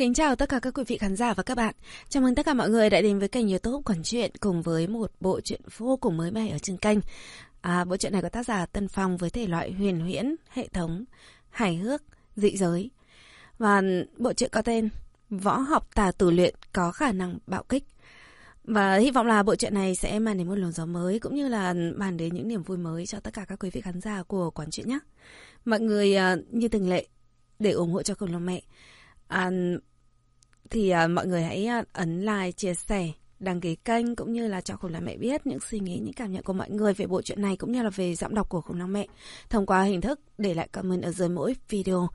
kính chào tất cả các quý vị khán giả và các bạn. Chào mừng tất cả mọi người đã đến với kênh youtube Quản truyện cùng với một bộ truyện vô cùng mới mẻ ở trên kênh. À, bộ truyện này có tác giả Tân Phong với thể loại huyền huyễn, hệ thống, hài hước, dị giới. Và bộ truyện có tên Võ học tà tử luyện có khả năng bạo kích. Và hy vọng là bộ truyện này sẽ mang đến một luồng gió mới cũng như là mang đến những niềm vui mới cho tất cả các quý vị khán giả của Quán Chuyện nhé. Mọi người à, như thường lệ để ủng hộ cho Khổng Long Mẹ. À, thì uh, mọi người hãy uh, ấn like, chia sẻ, đăng ký kênh cũng như là cho Khổng Long Mẹ biết những suy nghĩ, những cảm nhận của mọi người về bộ truyện này cũng như là về giọng đọc của Khổng Long Mẹ thông qua hình thức để lại comment ở dưới mỗi video.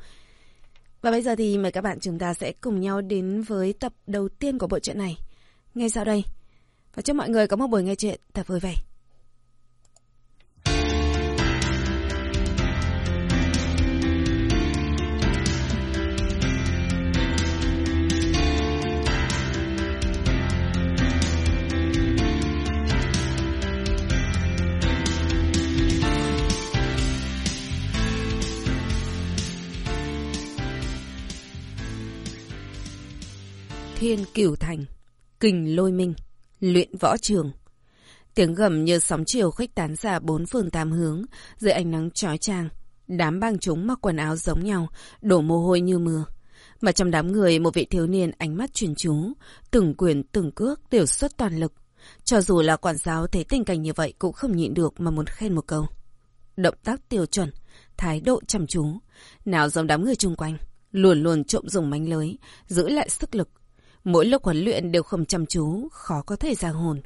Và bây giờ thì mời các bạn chúng ta sẽ cùng nhau đến với tập đầu tiên của bộ truyện này. Ngay sau đây. Và chúc mọi người có một buổi nghe chuyện thật vui vẻ. Thiên Cửu Thành, Kình Lôi Minh, Luyện Võ Trường. Tiếng gầm như sóng chiều khuếch tán ra bốn phương tám hướng, dưới ánh nắng chói chang. Đám bang chúng mặc quần áo giống nhau, đổ mồ hôi như mưa. Mà trong đám người, một vị thiếu niên ánh mắt truyền chú, từng quyền từng cước đều xuất toàn lực. Cho dù là quản giáo thấy tình cảnh như vậy cũng không nhịn được mà muốn khen một câu. Động tác tiêu chuẩn, thái độ chăm chú, nào giống đám người chung quanh, luôn luôn trộm dùng mánh lưới, giữ lại sức lực, Mỗi lúc huấn luyện đều không chăm chú, khó có thể ra hồn.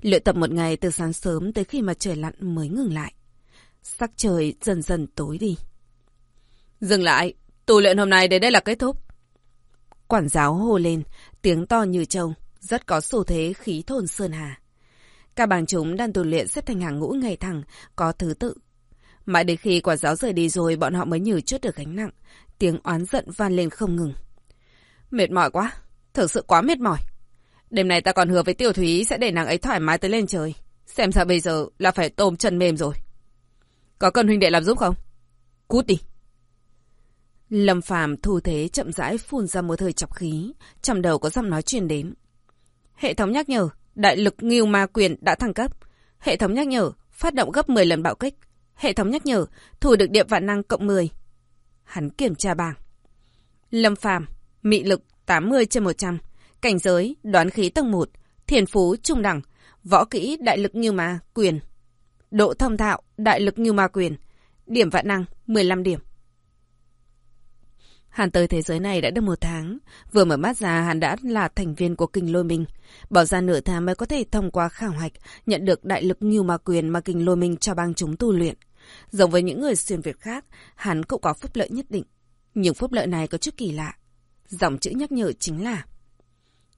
Luyện tập một ngày từ sáng sớm tới khi mà trời lặn mới ngừng lại. Sắc trời dần dần tối đi. Dừng lại, tu luyện hôm nay đến đây là kết thúc. Quản giáo hô lên, tiếng to như trâu, rất có xu thế khí thôn sơn hà. Các bàng chúng đang tu luyện xếp thành hàng ngũ ngày thẳng, có thứ tự. Mãi đến khi quản giáo rời đi rồi bọn họ mới nhử chút được gánh nặng, tiếng oán giận van lên không ngừng. Mệt mỏi quá, Thực sự quá mệt mỏi. Đêm nay ta còn hứa với Tiểu Thúy sẽ để nàng ấy thoải mái tới lên trời. Xem ra bây giờ là phải tôm chân mềm rồi. Có cần huynh đệ làm giúp không? Cút đi. Lâm Phàm thu thế chậm rãi phun ra một thời chọc khí, trong đầu có giọng nói truyền đến. Hệ thống nhắc nhở, đại lực nghiêu ma quyền đã thăng cấp. Hệ thống nhắc nhở, phát động gấp 10 lần bạo kích. Hệ thống nhắc nhở, thủ được địa vạn năng cộng 10. Hắn kiểm tra bảng. Lâm Phàm, mị lực 80 trên 100. Cảnh giới, đoán khí tầng 1. Thiền phú, trung đẳng. Võ kỹ, đại lực như ma, quyền. Độ thông thạo, đại lực như ma quyền. Điểm vạn năng, 15 điểm. Hàn tới thế giới này đã được một tháng. Vừa mở mắt ra, hàn đã là thành viên của kinh lôi minh. Bỏ ra nửa tháng mới có thể thông qua khảo hạch, nhận được đại lực như ma quyền mà kinh lôi minh cho bang chúng tu luyện. Giống với những người xuyên Việt khác, hắn cũng có phúc lợi nhất định. Nhưng phúc lợi này có chút kỳ lạ. Dòng chữ nhắc nhở chính là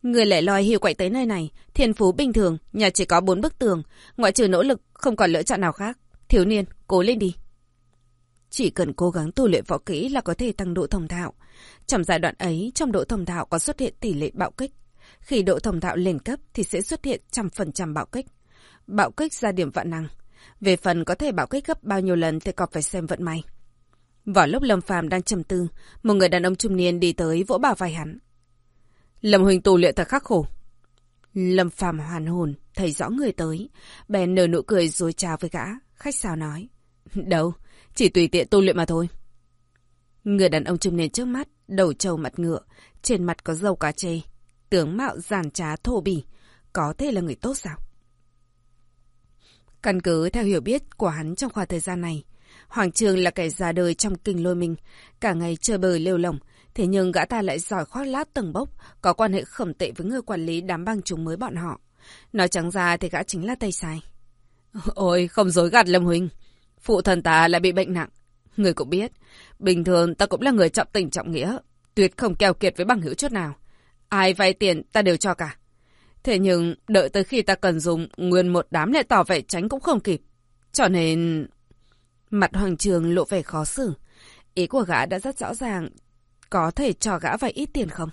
Người lẻ loi hiểu quậy tới nơi này, thiên phú bình thường, nhà chỉ có bốn bức tường, ngoại trừ nỗ lực, không còn lựa chọn nào khác. Thiếu niên, cố lên đi. Chỉ cần cố gắng tu luyện võ kỹ là có thể tăng độ thông thạo. Trong giai đoạn ấy, trong độ thông thạo có xuất hiện tỷ lệ bạo kích. Khi độ thông thạo lên cấp thì sẽ xuất hiện trăm phần trăm bạo kích. Bạo kích ra điểm vạn năng. Về phần có thể bạo kích gấp bao nhiêu lần thì còn phải xem vận may. Vào lúc Lâm Phàm đang trầm tư, một người đàn ông trung niên đi tới vỗ bà vai hắn. Lâm Huỳnh tù luyện thật khắc khổ. Lâm Phàm hoàn hồn, thấy rõ người tới, bèn nở nụ cười rồi chào với gã, khách sáo nói. Đâu, chỉ tùy tiện tu luyện mà thôi. Người đàn ông trung niên trước mắt, đầu trâu mặt ngựa, trên mặt có dâu cá chê, tướng mạo giàn trá thô bỉ, có thể là người tốt sao? Căn cứ theo hiểu biết của hắn trong khoảng thời gian này, Hoàng Trường là kẻ già đời trong kinh lôi mình, cả ngày chơi bời lêu lỏng, thế nhưng gã ta lại giỏi khoác lát tầng bốc, có quan hệ khẩm tệ với người quản lý đám băng chúng mới bọn họ. Nói trắng ra thì gã chính là tay sai. Ôi, không dối gạt Lâm Huynh. Phụ thần ta lại bị bệnh nặng. Người cũng biết, bình thường ta cũng là người trọng tình trọng nghĩa, tuyệt không keo kiệt với bằng hữu chút nào. Ai vay tiền ta đều cho cả. Thế nhưng, đợi tới khi ta cần dùng, nguyên một đám lại tỏ vẻ tránh cũng không kịp. Cho nên... Mặt Hoàng Trường lộ vẻ khó xử. Ý của gã đã rất rõ ràng. Có thể cho gã vài ít tiền không?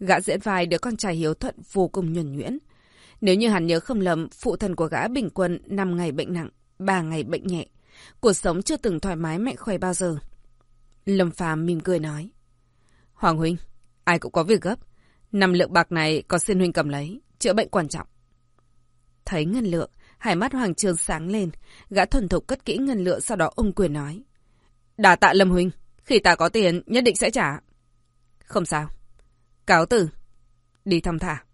Gã diễn vai đứa con trai hiếu thuận vô cùng nhuần nhuyễn. Nếu như hắn nhớ không lầm, phụ thần của gã bình quân 5 ngày bệnh nặng, 3 ngày bệnh nhẹ. Cuộc sống chưa từng thoải mái mạnh khỏe bao giờ. Lâm Phàm mỉm cười nói. Hoàng Huynh, Ai cũng có việc gấp. Năm lượng bạc này có xin huynh cầm lấy, chữa bệnh quan trọng. Thấy ngân lượng, hai mắt Hoàng Trương sáng lên, gã thuần thục cất kỹ ngân lượng sau đó ông quyền nói. Đà tạ Lâm Huynh, khi ta có tiền nhất định sẽ trả. Không sao. Cáo từ. Đi thăm thả.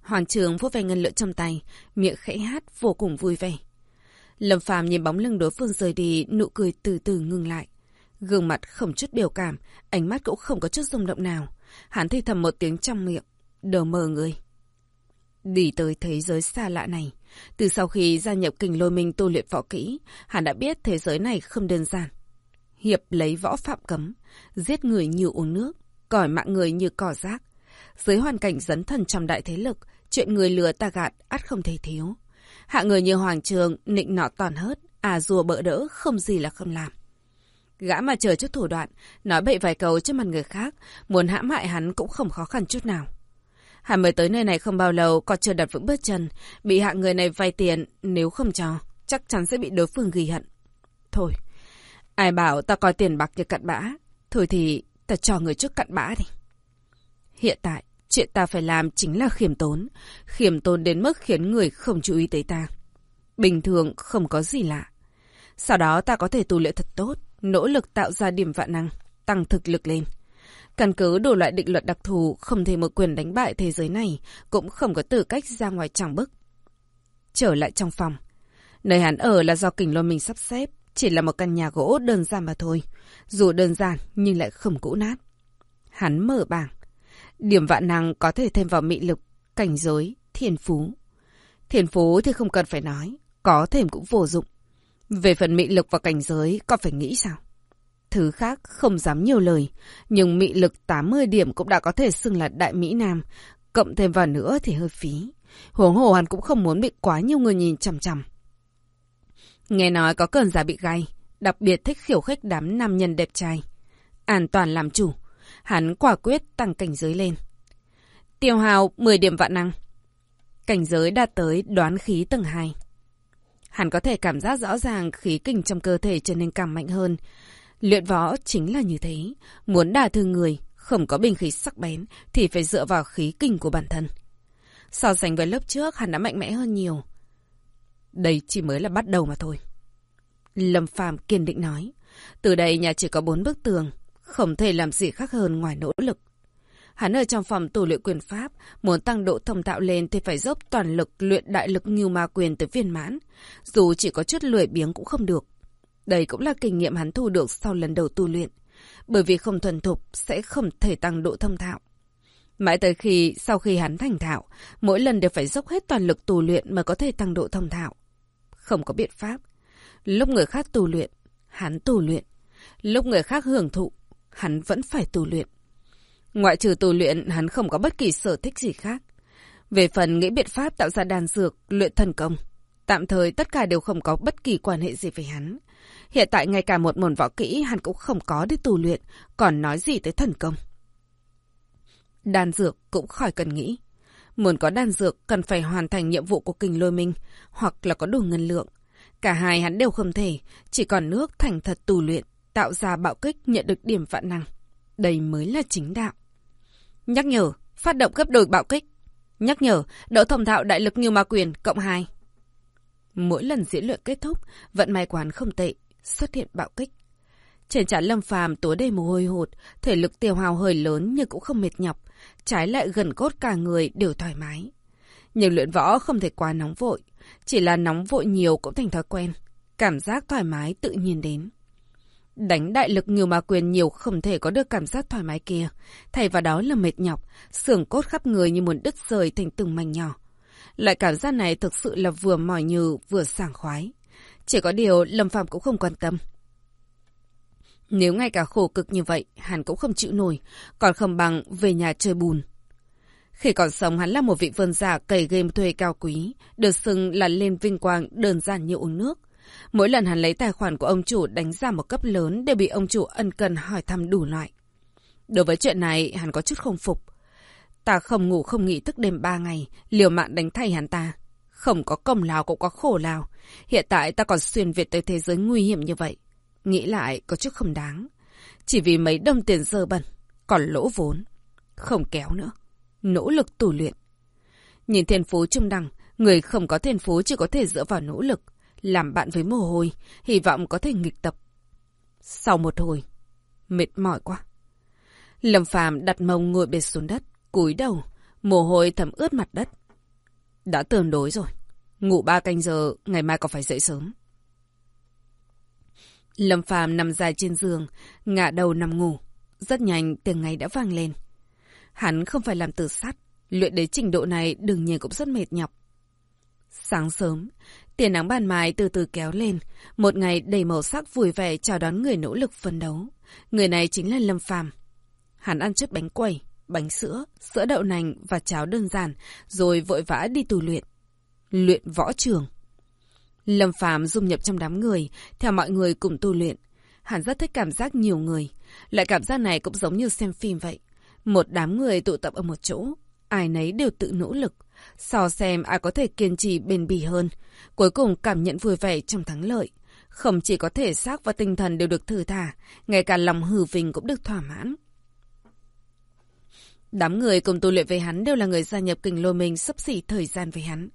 Hoàng Trường vuốt về ngân lượng trong tay, miệng khẽ hát vô cùng vui vẻ. Lâm Phàm nhìn bóng lưng đối phương rời đi, nụ cười từ từ ngừng lại. Gương mặt không chút biểu cảm, ánh mắt cũng không có chút rung động nào. Hắn thì thầm một tiếng trong miệng, đờ mờ người. Đi tới thế giới xa lạ này, từ sau khi gia nhập kình lôi minh tu luyện võ kỹ, hắn đã biết thế giới này không đơn giản. Hiệp lấy võ phạm cấm, giết người như uống nước, còi mạng người như cỏ rác. Dưới hoàn cảnh dấn thần trong đại thế lực, chuyện người lừa ta gạt ắt không thể thiếu. Hạ người như Hoàng Trường, nịnh nọ toàn hớt, à rùa bỡ đỡ, không gì là không làm. Gã mà chờ chút thủ đoạn, nói bậy vài câu trước mặt người khác, muốn hãm hại hắn cũng không khó khăn chút nào. Hắn mới tới nơi này không bao lâu, còn chưa đặt vững bước chân, bị hạng người này vay tiền, nếu không cho, chắc chắn sẽ bị đối phương ghi hận. Thôi, ai bảo ta coi tiền bạc như cặn bã, thôi thì ta cho người trước cặn bã đi. Hiện tại, chuyện ta phải làm chính là khiêm tốn, khiêm tốn đến mức khiến người không chú ý tới ta. Bình thường không có gì lạ. Sau đó ta có thể tu luyện thật tốt, nỗ lực tạo ra điểm vạn năng, tăng thực lực lên. Căn cứ đủ loại định luật đặc thù, không thể một quyền đánh bại thế giới này, cũng không có tư cách ra ngoài chẳng bức. Trở lại trong phòng. Nơi hắn ở là do kình lôi mình sắp xếp, chỉ là một căn nhà gỗ đơn giản mà thôi. Dù đơn giản nhưng lại không cũ nát. Hắn mở bảng. Điểm vạn năng có thể thêm vào mị lực, cảnh giới, thiền phú. thiền phú thì không cần phải nói, có thêm cũng vô dụng. Về phần mị lực và cảnh giới, có phải nghĩ sao? Thứ khác không dám nhiều lời, nhưng mị lực 80 điểm cũng đã có thể xưng là đại Mỹ Nam. Cộng thêm vào nữa thì hơi phí. Huống hồ hắn cũng không muốn bị quá nhiều người nhìn chằm chằm. Nghe nói có cơn giả bị gai, đặc biệt thích khiểu khích đám nam nhân đẹp trai. An toàn làm chủ, hắn quả quyết tăng cảnh giới lên. Tiêu hào 10 điểm vạn năng. Cảnh giới đạt tới đoán khí tầng 2. Hắn có thể cảm giác rõ ràng khí kinh trong cơ thể trở nên càng mạnh hơn. Luyện võ chính là như thế. Muốn đả thương người, không có bình khí sắc bén, thì phải dựa vào khí kinh của bản thân. So sánh với lớp trước, hắn đã mạnh mẽ hơn nhiều. Đây chỉ mới là bắt đầu mà thôi. Lâm Phàm kiên định nói. Từ đây nhà chỉ có bốn bức tường, không thể làm gì khác hơn ngoài nỗ lực. Hắn ở trong phòng tù luyện quyền pháp, muốn tăng độ thông tạo lên thì phải dốc toàn lực luyện đại lực như ma quyền tới viên mãn. Dù chỉ có chút lười biếng cũng không được. Đây cũng là kinh nghiệm hắn thu được sau lần đầu tu luyện. Bởi vì không thuần thục sẽ không thể tăng độ thông thạo. Mãi tới khi, sau khi hắn thành thạo, mỗi lần đều phải dốc hết toàn lực tu luyện mà có thể tăng độ thông thạo. Không có biện pháp. Lúc người khác tu luyện, hắn tu luyện. Lúc người khác hưởng thụ, hắn vẫn phải tu luyện. Ngoại trừ tu luyện, hắn không có bất kỳ sở thích gì khác. Về phần nghĩ biện pháp tạo ra đàn dược, luyện thần công, tạm thời tất cả đều không có bất kỳ quan hệ gì với hắn. Hiện tại ngay cả một môn võ kỹ hắn cũng không có để tu luyện, còn nói gì tới thần công. Đan dược cũng khỏi cần nghĩ. Muốn có đan dược cần phải hoàn thành nhiệm vụ của kình lôi minh, hoặc là có đủ ngân lượng. Cả hai hắn đều không thể, chỉ còn nước thành thật tu luyện, tạo ra bạo kích nhận được điểm vạn năng. Đây mới là chính đạo. Nhắc nhở, phát động gấp đôi bạo kích. Nhắc nhở, đỡ thông thạo đại lực như ma quyền, cộng 2. Mỗi lần diễn luyện kết thúc, vận may quán không tệ, xuất hiện bạo kích. Trên trán lâm phàm tối đầy mồ hôi hột, thể lực tiêu hào hơi lớn nhưng cũng không mệt nhọc, trái lại gần cốt cả người đều thoải mái. Nhưng luyện võ không thể quá nóng vội, chỉ là nóng vội nhiều cũng thành thói quen, cảm giác thoải mái tự nhiên đến. Đánh đại lực nhiều mà quyền nhiều không thể có được cảm giác thoải mái kia. Thay vào đó là mệt nhọc, xưởng cốt khắp người như muốn đứt rời thành từng mảnh nhỏ. Loại cảm giác này thực sự là vừa mỏi nhừ vừa sảng khoái. Chỉ có điều Lâm Phạm cũng không quan tâm. Nếu ngay cả khổ cực như vậy, hắn cũng không chịu nổi, còn không bằng về nhà chơi bùn. Khi còn sống hắn là một vị vân giả cày game thuê cao quý, được xưng là lên vinh quang đơn giản như uống nước. Mỗi lần hắn lấy tài khoản của ông chủ đánh ra một cấp lớn đều bị ông chủ ân cần hỏi thăm đủ loại. Đối với chuyện này, hắn có chút không phục. Ta không ngủ không nghỉ thức đêm ba ngày, liều mạng đánh thay hắn ta. Không có công lao cũng có khổ lao. Hiện tại ta còn xuyên Việt tới thế giới nguy hiểm như vậy. Nghĩ lại có chút không đáng. Chỉ vì mấy đồng tiền dơ bẩn, còn lỗ vốn. Không kéo nữa. Nỗ lực tù luyện. Nhìn thiên phú trung đẳng, người không có thiên phú chỉ có thể dựa vào nỗ lực. Làm bạn với mồ hôi, hy vọng có thể nghịch tập. Sau một hồi, mệt mỏi quá. Lâm Phàm đặt mông ngồi bệt xuống đất, cúi đầu, mồ hôi thấm ướt mặt đất. Đã tương đối rồi. Ngủ ba canh giờ, ngày mai còn phải dậy sớm. Lâm Phàm nằm dài trên giường, ngả đầu nằm ngủ. Rất nhanh tiếng ngày đã vang lên. Hắn không phải làm từ sắt, luyện đến trình độ này đương nhiên cũng rất mệt nhọc. Sáng sớm, tiền nắng ban mai từ từ kéo lên, một ngày đầy màu sắc vui vẻ chào đón người nỗ lực phấn đấu. Người này chính là Lâm Phàm. Hắn ăn chút bánh quẩy, bánh sữa, sữa đậu nành và cháo đơn giản, rồi vội vã đi tù luyện. Luyện võ trường. Lâm Phàm dung nhập trong đám người, theo mọi người cùng tu luyện. Hắn rất thích cảm giác nhiều người. Loại cảm giác này cũng giống như xem phim vậy. Một đám người tụ tập ở một chỗ, ai nấy đều tự nỗ lực. So xem ai có thể kiên trì bền bỉ hơn. Cuối cùng cảm nhận vui vẻ trong thắng lợi. Không chỉ có thể xác và tinh thần đều được thử thả, ngay cả lòng hư vinh cũng được thỏa mãn. Đám người cùng tu luyện với hắn đều là người gia nhập kình lôi mình sắp xỉ thời gian với hắn.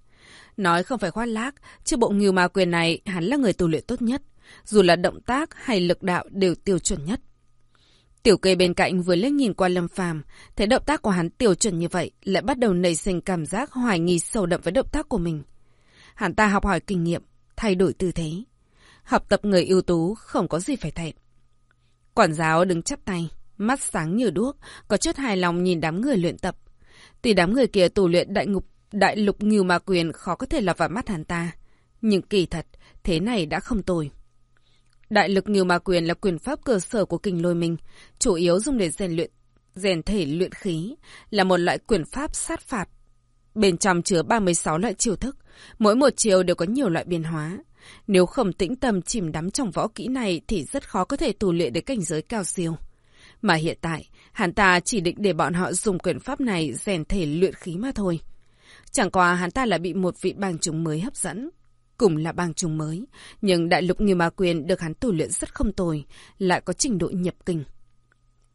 Nói không phải khoác lác, chứ bộ nghiêu ma quyền này hắn là người tu luyện tốt nhất. Dù là động tác hay lực đạo đều tiêu chuẩn nhất. Tiểu kê bên cạnh vừa liếc nhìn qua lâm phàm, thấy động tác của hắn tiêu chuẩn như vậy, lại bắt đầu nảy sinh cảm giác hoài nghi sâu đậm với động tác của mình. Hắn ta học hỏi kinh nghiệm, thay đổi tư thế. Học tập người ưu tú không có gì phải thẹn. Quản giáo đứng chắp tay, mắt sáng như đuốc, có chút hài lòng nhìn đám người luyện tập. Tuy đám người kia tù luyện đại ngục, đại lục nghiêu ma quyền khó có thể lọt vào mắt hắn ta. Nhưng kỳ thật, thế này đã không tồi. Đại lực nghiêu ma quyền là quyền pháp cơ sở của kinh lôi minh, chủ yếu dùng để rèn luyện, rèn thể luyện khí, là một loại quyền pháp sát phạt. Bên trong chứa 36 loại chiêu thức, mỗi một chiêu đều có nhiều loại biến hóa. Nếu không tĩnh tâm chìm đắm trong võ kỹ này thì rất khó có thể tù luyện đến cảnh giới cao siêu. Mà hiện tại, hắn ta chỉ định để bọn họ dùng quyền pháp này rèn thể luyện khí mà thôi. Chẳng qua hắn ta là bị một vị bang chúng mới hấp dẫn. Cùng là bang chúng mới, nhưng đại lục như ma quyền được hắn tu luyện rất không tồi, lại có trình độ nhập kinh.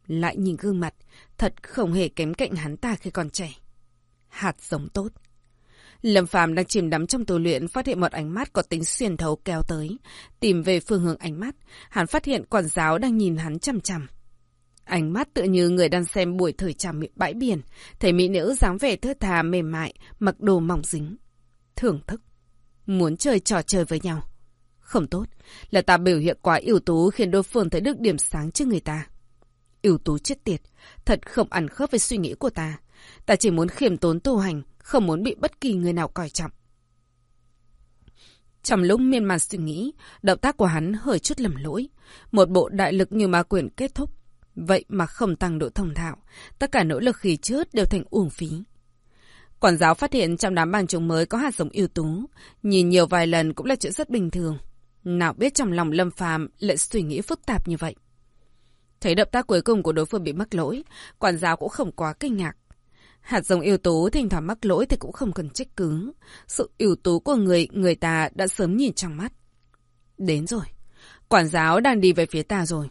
Lại nhìn gương mặt, thật không hề kém cạnh hắn ta khi còn trẻ. Hạt giống tốt. Lâm Phàm đang chìm đắm trong tu luyện, phát hiện một ánh mắt có tính xuyên thấu kéo tới. Tìm về phương hướng ánh mắt, hắn phát hiện quản giáo đang nhìn hắn chằm chằm. Ánh mắt tựa như người đang xem buổi thời trà bãi biển, thấy mỹ nữ dáng vẻ thơ thà mềm mại, mặc đồ mỏng dính. Thưởng thức. Muốn chơi trò chơi với nhau. Không tốt, là ta biểu hiện quá ưu tú khiến đối phương thấy được điểm sáng trước người ta. ưu tú chết tiệt, thật không ăn khớp với suy nghĩ của ta. Ta chỉ muốn khiêm tốn tu hành, không muốn bị bất kỳ người nào coi trọng. Trong lúc miên man suy nghĩ, động tác của hắn hơi chút lầm lỗi. Một bộ đại lực như ma quyền kết thúc. Vậy mà không tăng độ thông thạo, tất cả nỗ lực khi trước đều thành uổng phí. Quản giáo phát hiện trong đám bàn chúng mới có hạt giống ưu tú, nhìn nhiều vài lần cũng là chuyện rất bình thường. Nào biết trong lòng Lâm Phàm lại suy nghĩ phức tạp như vậy. Thấy động tác cuối cùng của đối phương bị mắc lỗi, quản giáo cũng không quá kinh ngạc. Hạt giống ưu tú thỉnh thoảng mắc lỗi thì cũng không cần trách cứ. Sự ưu tú của người, người ta đã sớm nhìn trong mắt. Đến rồi. Quản giáo đang đi về phía ta rồi.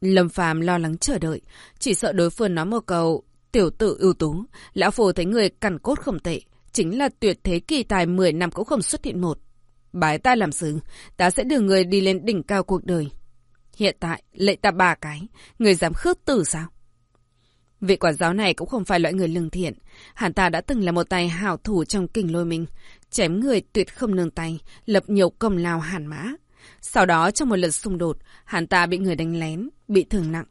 Lâm Phàm lo lắng chờ đợi, chỉ sợ đối phương nói một câu tiểu tử ưu tú, lão phù thấy người cằn cốt không tệ, chính là tuyệt thế kỳ tài 10 năm cũng không xuất hiện một. Bái ta làm sứ, ta sẽ đưa người đi lên đỉnh cao cuộc đời. Hiện tại, lệ ta ba cái, người dám khước tử sao? Vị quản giáo này cũng không phải loại người lương thiện. Hắn ta đã từng là một tay hảo thủ trong kinh lôi mình. Chém người tuyệt không nương tay, lập nhiều công lao hàn mã. Sau đó trong một lần xung đột, hắn ta bị người đánh lén, bị thương nặng.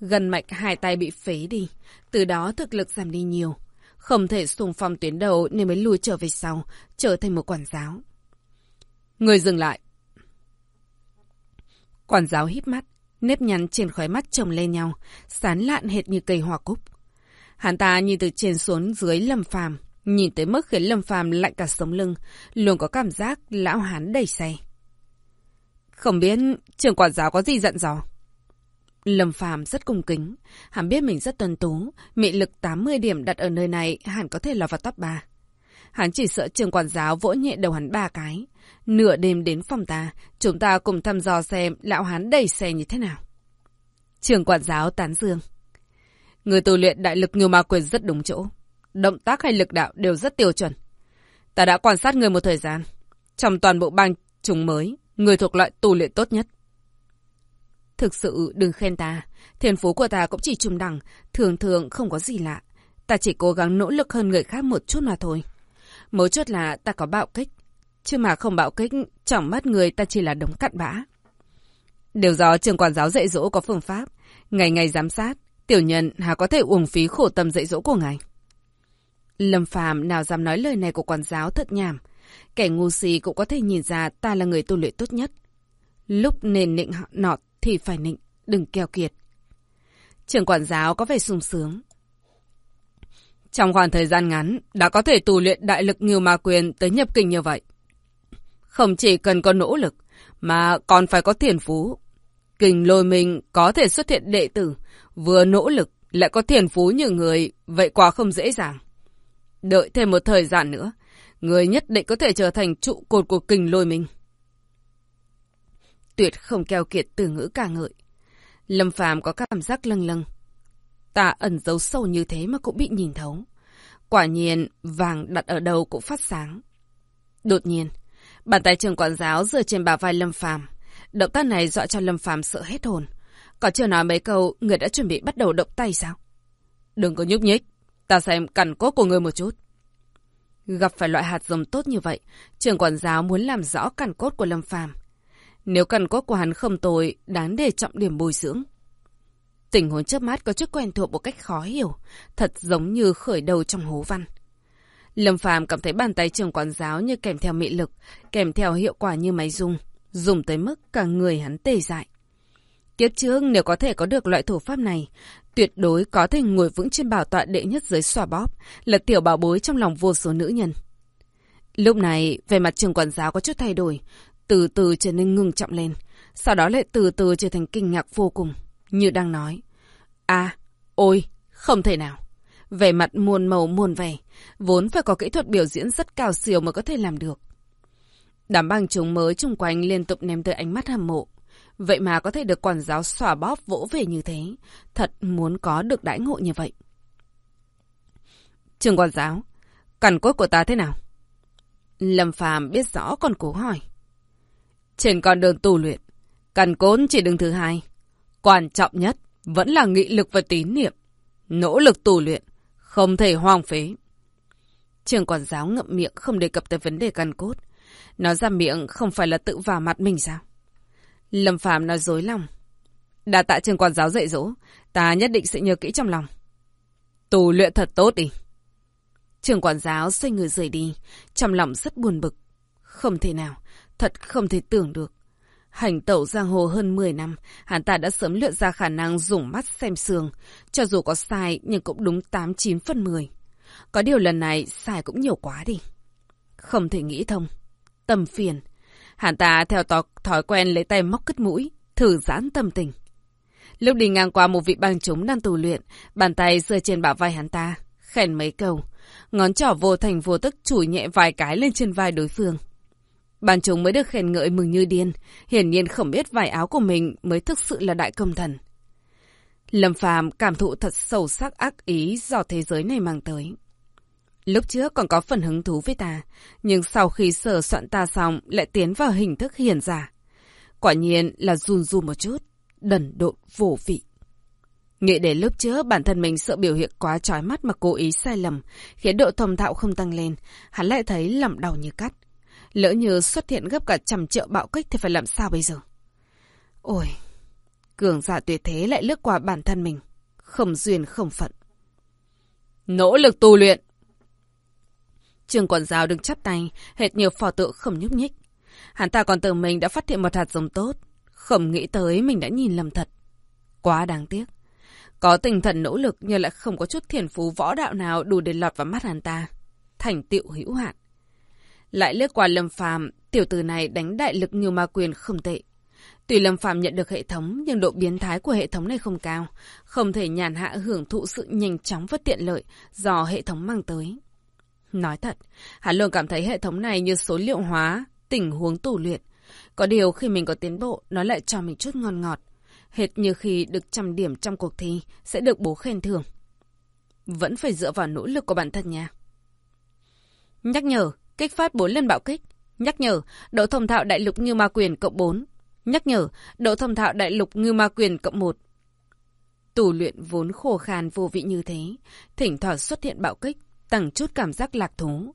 Gần mạch hai tay bị phế đi. Từ đó thực lực giảm đi nhiều. Không thể xung phong tuyến đầu nên mới lùi trở về sau, trở thành một quản giáo. Người dừng lại. Quản giáo hít mắt, nếp nhăn trên khóe mắt chồng lên nhau, sán lạn hệt như cây hoa cúc. Hắn ta nhìn từ trên xuống dưới lâm phàm, nhìn tới mức khiến lâm phàm lạnh cả sống lưng, luôn có cảm giác lão hán đầy say. Không biết trưởng quản giáo có gì giận dò. Lâm Phàm rất cung kính, hắn biết mình rất tuân tú, mị lực 80 điểm đặt ở nơi này hẳn có thể lọt vào top 3. Hắn chỉ sợ trường quản giáo vỗ nhẹ đầu hắn ba cái. Nửa đêm đến phòng ta, chúng ta cùng thăm dò xem lão hắn đầy xe như thế nào. Trường quản giáo tán dương. Người tu luyện đại lực như ma quyền rất đúng chỗ. Động tác hay lực đạo đều rất tiêu chuẩn. Ta đã quan sát người một thời gian. Trong toàn bộ bang chúng mới, người thuộc loại tu luyện tốt nhất. Thực sự đừng khen ta. Thiên phú của ta cũng chỉ trung đẳng, thường thường không có gì lạ. Ta chỉ cố gắng nỗ lực hơn người khác một chút mà thôi. Mấu chốt là ta có bạo kích. Chứ mà không bạo kích, trong mắt người ta chỉ là đống cặn bã. Điều do trường quản giáo dạy dỗ có phương pháp. Ngày ngày giám sát, tiểu nhân hà có thể uổng phí khổ tâm dạy dỗ của ngài. Lâm Phàm nào dám nói lời này của quản giáo thật nhảm. Kẻ ngu si cũng có thể nhìn ra ta là người tu luyện tốt nhất. Lúc nên nịnh họ nọt thì phải nịnh, đừng keo kiệt. Trưởng quản giáo có vẻ sung sướng. Trong khoảng thời gian ngắn, đã có thể tu luyện đại lực nhiều ma quyền tới nhập kinh như vậy. Không chỉ cần có nỗ lực, mà còn phải có thiền phú. Kình lôi mình có thể xuất hiện đệ tử, vừa nỗ lực lại có thiền phú như người, vậy quá không dễ dàng. Đợi thêm một thời gian nữa, người nhất định có thể trở thành trụ cột của kình lôi mình. Tuyệt không keo kiệt từ ngữ ca ngợi. Lâm Phàm có cảm giác lâng lâng. Ta ẩn giấu sâu như thế mà cũng bị nhìn thấu. Quả nhiên, vàng đặt ở đầu cũng phát sáng. Đột nhiên, bàn tay trường quản giáo rơi trên bả vai Lâm Phàm. Động tác này dọa cho Lâm Phàm sợ hết hồn. Còn chưa nói mấy câu, người đã chuẩn bị bắt đầu động tay sao? Đừng có nhúc nhích. Ta xem cằn cốt của người một chút. Gặp phải loại hạt giống tốt như vậy, trường quản giáo muốn làm rõ căn cốt của Lâm Phàm. Nếu căn cốt của hắn không tồi, đáng để trọng điểm bồi dưỡng. Tình huống chớp mắt có chút quen thuộc một cách khó hiểu, thật giống như khởi đầu trong hố văn. Lâm Phàm cảm thấy bàn tay trường quản giáo như kèm theo mị lực, kèm theo hiệu quả như máy dùng, dùng tới mức cả người hắn tê dại. Kiếp trước nếu có thể có được loại thủ pháp này, tuyệt đối có thể ngồi vững trên bảo tọa đệ nhất giới xòa bóp, là tiểu bảo bối trong lòng vô số nữ nhân. Lúc này, về mặt trường quản giáo có chút thay đổi, từ từ trở nên ngưng trọng lên, sau đó lại từ từ trở thành kinh ngạc vô cùng, như đang nói. À, ôi, không thể nào. Về mặt muôn màu muôn vẻ, vốn phải có kỹ thuật biểu diễn rất cao siêu mới có thể làm được. Đám băng chúng mới chung quanh liên tục ném tới ánh mắt hâm mộ. Vậy mà có thể được quản giáo xòa bóp vỗ về như thế. Thật muốn có được đãi ngộ như vậy. Trường quản giáo, cằn cốt của ta thế nào? Lâm Phàm biết rõ còn cố hỏi. Trên con đường tu luyện, cằn cốt chỉ đứng thứ hai. Quan trọng nhất vẫn là nghị lực và tín niệm. Nỗ lực tu luyện, không thể hoang phế. Trường quản giáo ngậm miệng không đề cập tới vấn đề cằn cốt. Nó ra miệng không phải là tự vào mặt mình sao? Lâm Phạm nói dối lòng. Đã tạ trường quản giáo dạy dỗ, ta nhất định sẽ nhớ kỹ trong lòng. Tù luyện thật tốt đi. Trường quản giáo xoay người rời đi, trong lòng rất buồn bực. Không thể nào, thật không thể tưởng được. Hành tẩu giang hồ hơn 10 năm, hắn ta đã sớm luyện ra khả năng dùng mắt xem xương. Cho dù có sai, nhưng cũng đúng 8-9 phần 10. Có điều lần này, sai cũng nhiều quá đi. Không thể nghĩ thông. tầm phiền. Hắn ta theo tỏ, thói quen lấy tay móc cất mũi, thử giãn tâm tình. Lúc đi ngang qua một vị băng chúng đang tù luyện, bàn tay rơi trên bả vai hắn ta, khen mấy câu. Ngón trỏ vô thành vô tức chủi nhẹ vài cái lên trên vai đối phương. Bàn chúng mới được khen ngợi mừng như điên, hiển nhiên không biết vải áo của mình mới thực sự là đại công thần. Lâm Phàm cảm thụ thật sâu sắc ác ý do thế giới này mang tới. Lúc trước còn có phần hứng thú với ta, nhưng sau khi sửa soạn ta xong lại tiến vào hình thức hiền giả. Quả nhiên là run run một chút, đần độn vô vị. Nghĩ đến lúc trước bản thân mình sợ biểu hiện quá trói mắt mà cố ý sai lầm, khiến độ thông thạo không tăng lên, hắn lại thấy lòng đau như cắt. Lỡ như xuất hiện gấp cả trăm triệu bạo kích thì phải làm sao bây giờ? Ôi, cường giả tuyệt thế lại lướt qua bản thân mình, không duyên không phận. Nỗ lực tu luyện! Trường quản giáo đứng chắp tay, hệt nhiều phò tượng không nhúc nhích. Hắn ta còn tưởng mình đã phát hiện một hạt giống tốt, không nghĩ tới mình đã nhìn lầm thật. Quá đáng tiếc. Có tinh thần nỗ lực nhưng lại không có chút thiền phú võ đạo nào đủ để lọt vào mắt hắn ta. Thành tựu hữu hạn. Lại lướt qua Lâm Phàm, tiểu tử này đánh đại lực nhiều ma quyền không tệ. Tuy Lâm Phàm nhận được hệ thống nhưng độ biến thái của hệ thống này không cao, không thể nhàn hạ hưởng thụ sự nhanh chóng và tiện lợi do hệ thống mang tới. Nói thật, hắn luôn cảm thấy hệ thống này như số liệu hóa, tình huống tù luyện. Có điều khi mình có tiến bộ, nó lại cho mình chút ngon ngọt. Hệt như khi được trăm điểm trong cuộc thi sẽ được bố khen thưởng. Vẫn phải dựa vào nỗ lực của bản thân nha. Nhắc nhở, kích phát 4 lần bạo kích. Nhắc nhở, độ thông thạo đại lục như ma quyền cộng 4. Nhắc nhở, độ thông thạo đại lục như ma quyền cộng 1. Tù luyện vốn khô khan vô vị như thế, thỉnh thoảng xuất hiện bạo kích, tăng chút cảm giác lạc thú.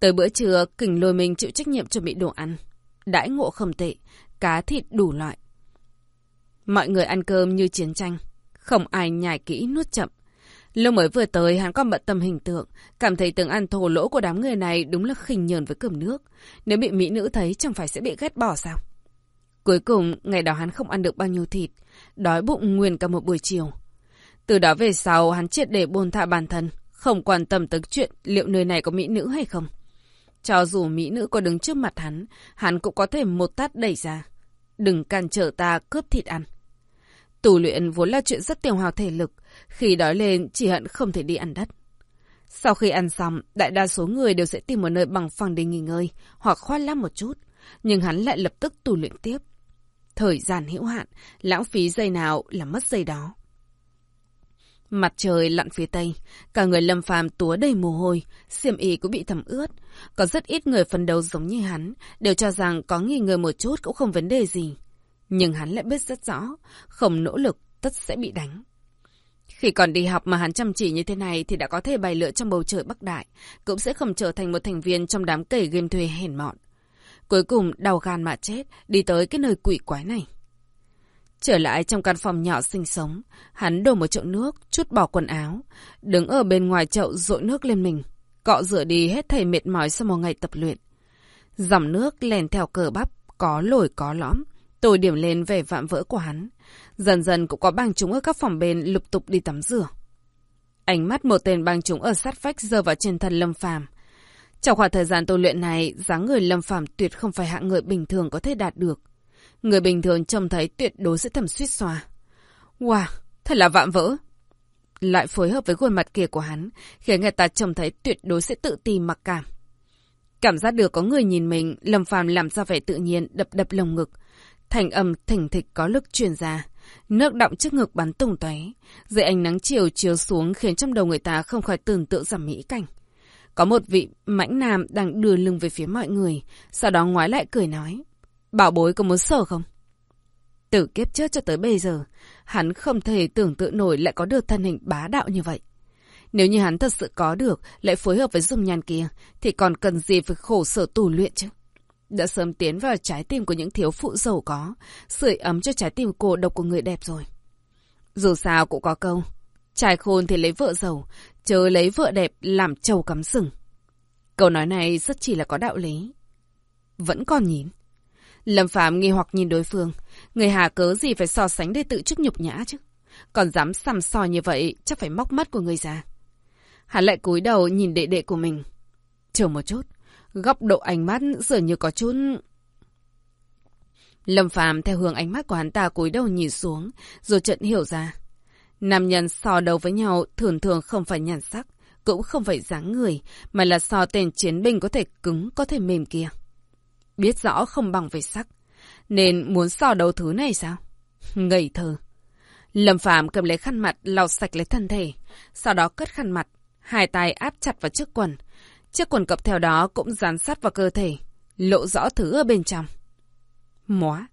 Tới bữa trưa, kình lôi mình chịu trách nhiệm chuẩn bị đồ ăn. Đãi ngộ không tệ, cá thịt đủ loại. Mọi người ăn cơm như chiến tranh, không ai nhài kỹ nuốt chậm. lâu mới vừa tới, hắn còn bận tâm hình tượng, cảm thấy từng ăn thổ lỗ của đám người này đúng là khinh nhờn với cơm nước. Nếu bị mỹ nữ thấy chẳng phải sẽ bị ghét bỏ sao? Cuối cùng, ngày đó hắn không ăn được bao nhiêu thịt, đói bụng nguyên cả một buổi chiều. Từ đó về sau, hắn triệt để bồn thạ bản thân, không quan tâm tới chuyện liệu nơi này có mỹ nữ hay không. Cho dù mỹ nữ có đứng trước mặt hắn, hắn cũng có thể một tát đẩy ra. Đừng cản trở ta cướp thịt ăn. Tù luyện vốn là chuyện rất tiêu hao thể lực, khi đói lên chỉ hận không thể đi ăn đất. Sau khi ăn xong, đại đa số người đều sẽ tìm một nơi bằng phẳng để nghỉ ngơi, hoặc khoan lắm một chút. Nhưng hắn lại lập tức tù luyện tiếp. Thời gian hữu hạn, lãng phí giây nào là mất giây đó. Mặt trời lặn phía tây, cả người lâm phàm túa đầy mồ hôi, xiêm y cũng bị thấm ướt. Có rất ít người phấn đấu giống như hắn, đều cho rằng có nghỉ ngơi một chút cũng không vấn đề gì. Nhưng hắn lại biết rất rõ, không nỗ lực tất sẽ bị đánh. Khi còn đi học mà hắn chăm chỉ như thế này thì đã có thể bày lựa trong bầu trời Bắc Đại, cũng sẽ không trở thành một thành viên trong đám cầy game thuê hèn mọn. Cuối cùng đau gan mà chết, đi tới cái nơi quỷ quái này. Trở lại trong căn phòng nhỏ sinh sống, hắn đổ một chậu nước, chút bỏ quần áo, đứng ở bên ngoài chậu rội nước lên mình, cọ rửa đi hết thầy mệt mỏi sau một ngày tập luyện. Dòng nước lèn theo cờ bắp, có lồi có lõm, tôi điểm lên về vạm vỡ của hắn. Dần dần cũng có bang chúng ở các phòng bên lục tục đi tắm rửa. Ánh mắt một tên bang chúng ở sát vách rơi vào trên thân Lâm Phàm. Trong khoảng thời gian tu luyện này, dáng người Lâm Phàm tuyệt không phải hạng người bình thường có thể đạt được. Người bình thường trông thấy tuyệt đối sẽ thầm suýt xòa. Wow, thật là vạm vỡ. Lại phối hợp với khuôn mặt kia của hắn, khiến người ta trông thấy tuyệt đối sẽ tự ti mặc cảm. Cảm giác được có người nhìn mình, Lâm Phàm làm ra vẻ tự nhiên, đập đập lồng ngực. Thành âm thỉnh thịch có lực truyền ra. Nước động trước ngực bắn tung tóe, dưới ánh nắng chiều chiếu xuống khiến trong đầu người ta không khỏi tưởng tượng ra mỹ cảnh. Có một vị mãnh nam đang đưa lưng về phía mọi người, sau đó ngoái lại cười nói. Bảo bối có muốn sở không? Từ kiếp trước cho tới bây giờ, hắn không thể tưởng tượng nổi lại có được thân hình bá đạo như vậy. Nếu như hắn thật sự có được, lại phối hợp với dung nhan kia, thì còn cần gì phải khổ sở tù luyện chứ? Đã sớm tiến vào trái tim của những thiếu phụ giàu có, sưởi ấm cho trái tim cổ độc của người đẹp rồi. Dù sao cũng có câu, trai khôn thì lấy vợ giàu, chớ lấy vợ đẹp làm trầu cắm sừng. Câu nói này rất chỉ là có đạo lý. Vẫn còn nhìn. Lâm Phạm nghi hoặc nhìn đối phương. Người hà cớ gì phải so sánh để tự chức nhục nhã chứ. Còn dám xăm soi như vậy chắc phải móc mắt của người già. Hắn lại cúi đầu nhìn đệ đệ của mình. Chờ một chút. Góc độ ánh mắt dường như có chút... Lâm Phạm theo hướng ánh mắt của hắn ta cúi đầu nhìn xuống, rồi chợt hiểu ra. Nam nhân so đầu với nhau thường thường không phải nhàn sắc, cũng không phải dáng người, mà là so tên chiến binh có thể cứng, có thể mềm kia. Biết rõ không bằng về sắc, nên muốn so đấu thứ này sao? Ngây thơ. Lâm Phàm cầm lấy khăn mặt lau sạch lấy thân thể, sau đó cất khăn mặt, hai tay áp chặt vào chiếc quần. Chiếc quần cập theo đó cũng dán sát vào cơ thể, lộ rõ thứ ở bên trong. Móa.